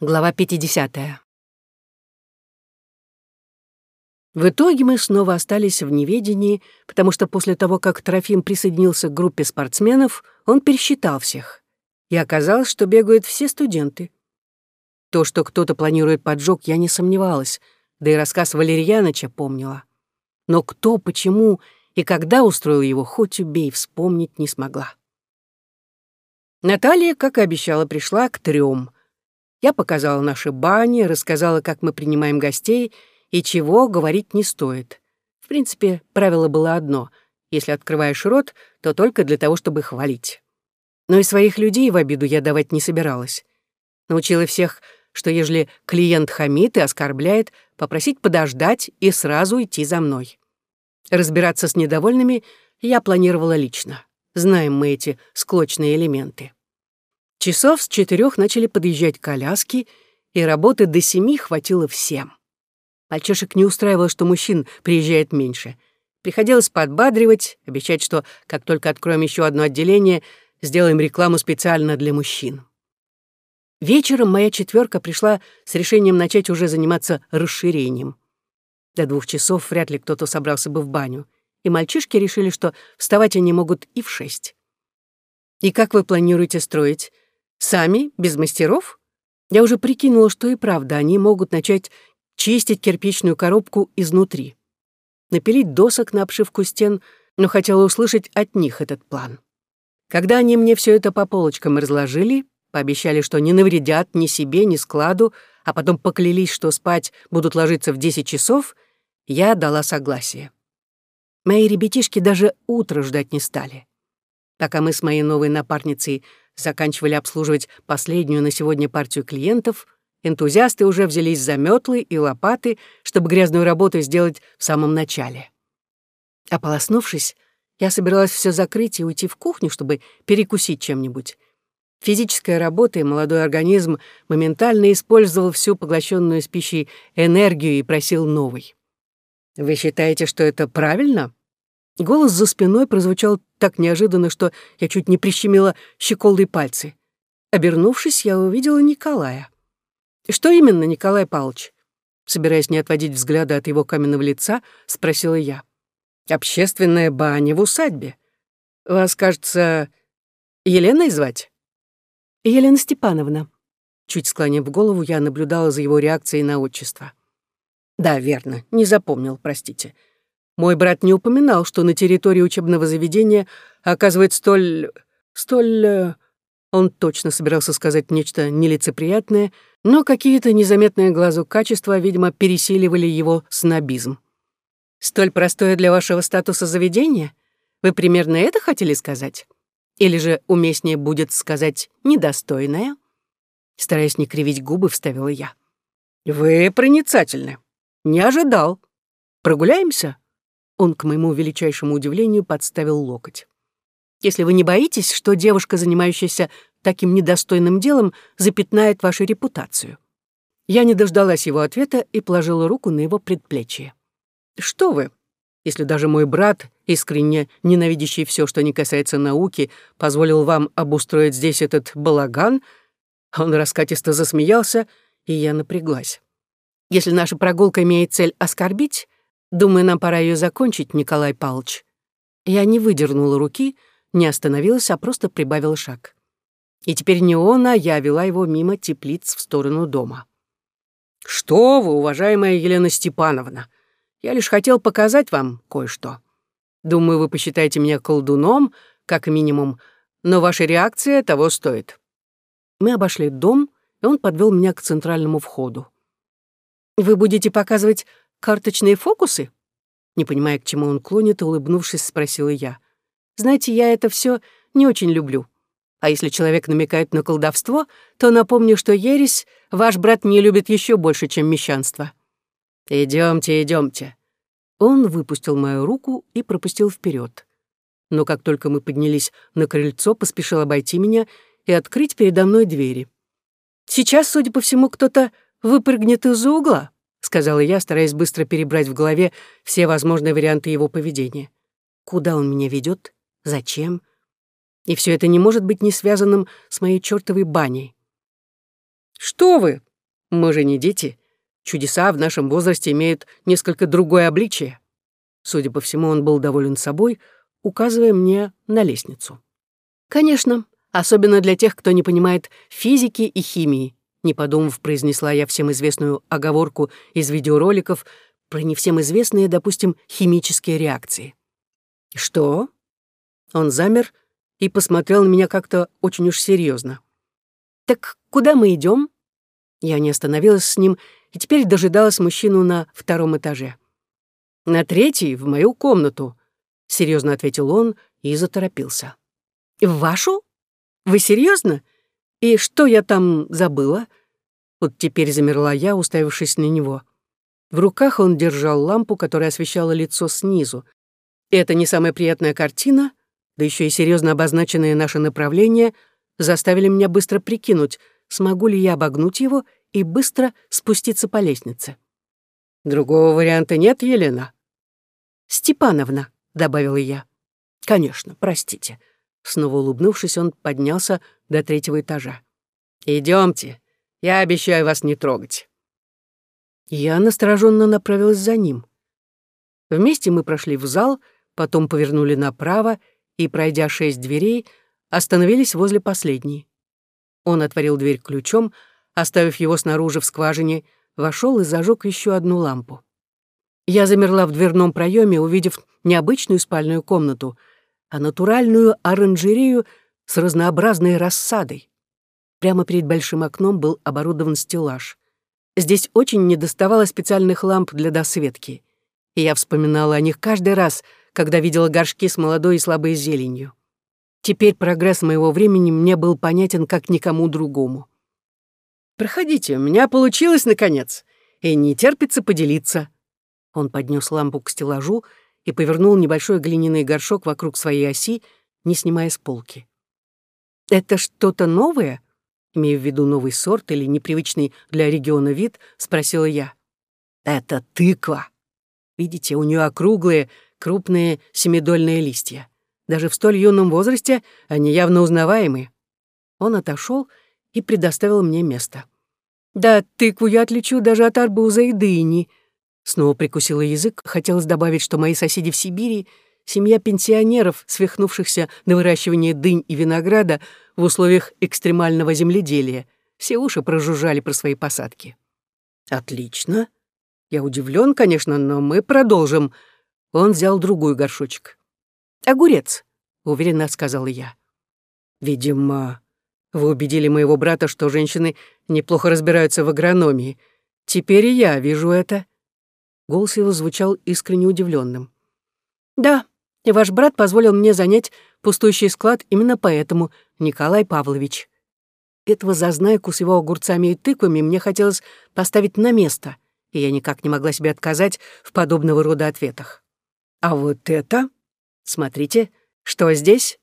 Глава 50. В итоге мы снова остались в неведении, потому что после того, как Трофим присоединился к группе спортсменов, он пересчитал всех. И оказалось, что бегают все студенты. То, что кто-то планирует поджог, я не сомневалась, да и рассказ Валерьяныча помнила. Но кто, почему и когда устроил его, хоть убей, вспомнить не смогла. Наталья, как и обещала, пришла к трём — я показала наши бани, рассказала, как мы принимаем гостей и чего говорить не стоит. В принципе, правило было одно — если открываешь рот, то только для того, чтобы хвалить. Но и своих людей в обиду я давать не собиралась. Научила всех, что ежели клиент хамит и оскорбляет, попросить подождать и сразу идти за мной. Разбираться с недовольными я планировала лично. Знаем мы эти склочные элементы. Часов с четырех начали подъезжать коляски, и работы до семи хватило всем. Мальчишек не устраивало, что мужчин приезжает меньше. Приходилось подбадривать, обещать, что как только откроем еще одно отделение, сделаем рекламу специально для мужчин. Вечером моя четверка пришла с решением начать уже заниматься расширением. До двух часов вряд ли кто-то собрался бы в баню, и мальчишки решили, что вставать они могут и в шесть. «И как вы планируете строить?» Сами, без мастеров? Я уже прикинула, что и правда они могут начать чистить кирпичную коробку изнутри. Напилить досок на обшивку стен, но хотела услышать от них этот план. Когда они мне все это по полочкам разложили, пообещали, что не навредят ни себе, ни складу, а потом поклялись, что спать будут ложиться в 10 часов, я дала согласие. Мои ребятишки даже утро ждать не стали. Пока мы с моей новой напарницей заканчивали обслуживать последнюю на сегодня партию клиентов, энтузиасты уже взялись за метлы и лопаты, чтобы грязную работу сделать в самом начале. Ополоснувшись, я собиралась все закрыть и уйти в кухню, чтобы перекусить чем-нибудь. Физическая работа и молодой организм моментально использовал всю поглощенную с пищей энергию и просил новой. «Вы считаете, что это правильно?» Голос за спиной прозвучал так неожиданно, что я чуть не прищемила щеколдой пальцы. Обернувшись, я увидела Николая. «Что именно, Николай Павлович?» Собираясь не отводить взгляда от его каменного лица, спросила я. «Общественная баня в усадьбе. Вас, кажется, Еленой звать?» «Елена Степановна». Чуть склонив голову, я наблюдала за его реакцией на отчество. «Да, верно, не запомнил, простите. Мой брат не упоминал, что на территории учебного заведения оказывает столь... столь... Э, он точно собирался сказать нечто нелицеприятное, но какие-то незаметные глазу качества, видимо, пересиливали его снобизм. «Столь простое для вашего статуса заведение? Вы примерно это хотели сказать? Или же уместнее будет сказать «недостойное»?» Стараясь не кривить губы, вставила я. «Вы проницательны. Не ожидал. Прогуляемся?» Он, к моему величайшему удивлению, подставил локоть. «Если вы не боитесь, что девушка, занимающаяся таким недостойным делом, запятнает вашу репутацию?» Я не дождалась его ответа и положила руку на его предплечье. «Что вы? Если даже мой брат, искренне ненавидящий все, что не касается науки, позволил вам обустроить здесь этот балаган...» Он раскатисто засмеялся, и я напряглась. «Если наша прогулка имеет цель оскорбить, Думаю, нам пора ее закончить, Николай Павлович. Я не выдернула руки, не остановилась, а просто прибавила шаг. И теперь не он, а я вела его мимо теплиц в сторону дома. «Что вы, уважаемая Елена Степановна! Я лишь хотел показать вам кое-что. Думаю, вы посчитаете меня колдуном, как минимум, но ваша реакция того стоит». Мы обошли дом, и он подвел меня к центральному входу. «Вы будете показывать Карточные фокусы? Не понимая, к чему он клонит, улыбнувшись, спросила я. Знаете, я это все не очень люблю. А если человек намекает на колдовство, то напомню, что ересь ваш брат не любит еще больше, чем мещанство. Идемте, идемте. Он выпустил мою руку и пропустил вперед. Но как только мы поднялись на крыльцо, поспешил обойти меня и открыть передо мной двери. Сейчас, судя по всему, кто-то выпрыгнет из-за угла. — сказала я, стараясь быстро перебрать в голове все возможные варианты его поведения. Куда он меня ведет? Зачем? И все это не может быть не связанным с моей чертовой баней. «Что вы? Мы же не дети. Чудеса в нашем возрасте имеют несколько другое обличие. Судя по всему, он был доволен собой, указывая мне на лестницу. Конечно, особенно для тех, кто не понимает физики и химии, не подумав, произнесла я всем известную оговорку из видеороликов про не всем известные, допустим, химические реакции. «Что?» Он замер и посмотрел на меня как-то очень уж серьезно. «Так куда мы идем? Я не остановилась с ним и теперь дожидалась мужчину на втором этаже. «На третий, в мою комнату», — серьезно ответил он и заторопился. «В вашу? Вы серьезно? И что я там забыла?» Вот теперь замерла я, уставившись на него. В руках он держал лампу, которая освещала лицо снизу. Это не самая приятная картина, да еще и серьезно обозначенные наши направления, заставили меня быстро прикинуть, смогу ли я обогнуть его и быстро спуститься по лестнице. «Другого варианта нет, Елена?» «Степановна», — добавила я. «Конечно, простите». Снова улыбнувшись, он поднялся до третьего этажа. Идемте, я обещаю вас не трогать». Я настороженно направилась за ним. Вместе мы прошли в зал, потом повернули направо и, пройдя шесть дверей, остановились возле последней. Он отворил дверь ключом, оставив его снаружи в скважине, вошел и зажег еще одну лампу. Я замерла в дверном проеме, увидев необычную спальную комнату, а натуральную оранжерею с разнообразной рассадой. Прямо перед большим окном был оборудован стеллаж. Здесь очень недоставало специальных ламп для досветки, и я вспоминала о них каждый раз, когда видела горшки с молодой и слабой зеленью. Теперь прогресс моего времени мне был понятен как никому другому. «Проходите, у меня получилось, наконец, и не терпится поделиться». Он поднес лампу к стеллажу и повернул небольшой глиняный горшок вокруг своей оси, не снимая с полки. «Это что-то новое?» Имея в виду новый сорт или непривычный для региона вид, спросила я. «Это тыква. Видите, у нее округлые, крупные семидольные листья. Даже в столь юном возрасте они явно узнаваемы». Он отошел и предоставил мне место. «Да, тыкву я отличу даже от арбуза и дыни». Снова прикусила язык, хотелось добавить, что мои соседи в Сибири — семья пенсионеров, свихнувшихся на выращивание дынь и винограда в условиях экстремального земледелия. Все уши прожужжали про свои посадки. «Отлично. Я удивлен, конечно, но мы продолжим». Он взял другой горшочек. «Огурец», — уверенно сказала я. «Видимо, вы убедили моего брата, что женщины неплохо разбираются в агрономии. Теперь и я вижу это». Голос его звучал искренне удивленным. «Да, и ваш брат позволил мне занять пустующий склад именно поэтому, Николай Павлович. Этого зазнайку с его огурцами и тыквами мне хотелось поставить на место, и я никак не могла себе отказать в подобного рода ответах. А вот это... Смотрите, что здесь?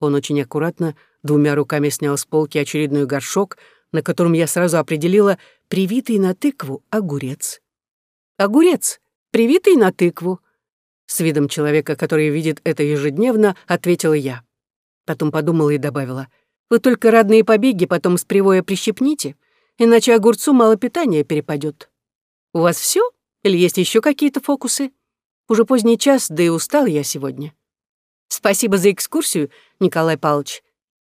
Он очень аккуратно двумя руками снял с полки очередной горшок, на котором я сразу определила привитый на тыкву огурец. «Огурец, привитый на тыкву», с видом человека, который видит это ежедневно, ответила я. Потом подумала и добавила. «Вы только родные побеги потом с привоя прищепните, иначе огурцу мало питания перепадет. У вас все? Или есть еще какие-то фокусы? Уже поздний час, да и устал я сегодня». «Спасибо за экскурсию, Николай Павлович».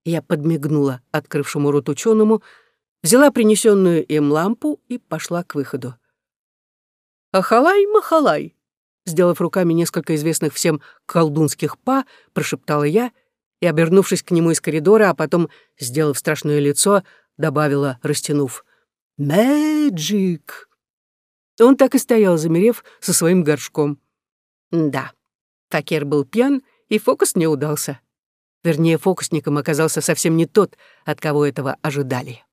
Я подмигнула открывшему рот ученому, взяла принесенную им лампу и пошла к выходу. «Ахалай-махалай!» Сделав руками несколько известных всем колдунских па, прошептала я и, обернувшись к нему из коридора, а потом, сделав страшное лицо, добавила, растянув, «Мэджик!» Он так и стоял, замерев со своим горшком. Да, Такер был пьян, и фокус не удался. Вернее, фокусником оказался совсем не тот, от кого этого ожидали.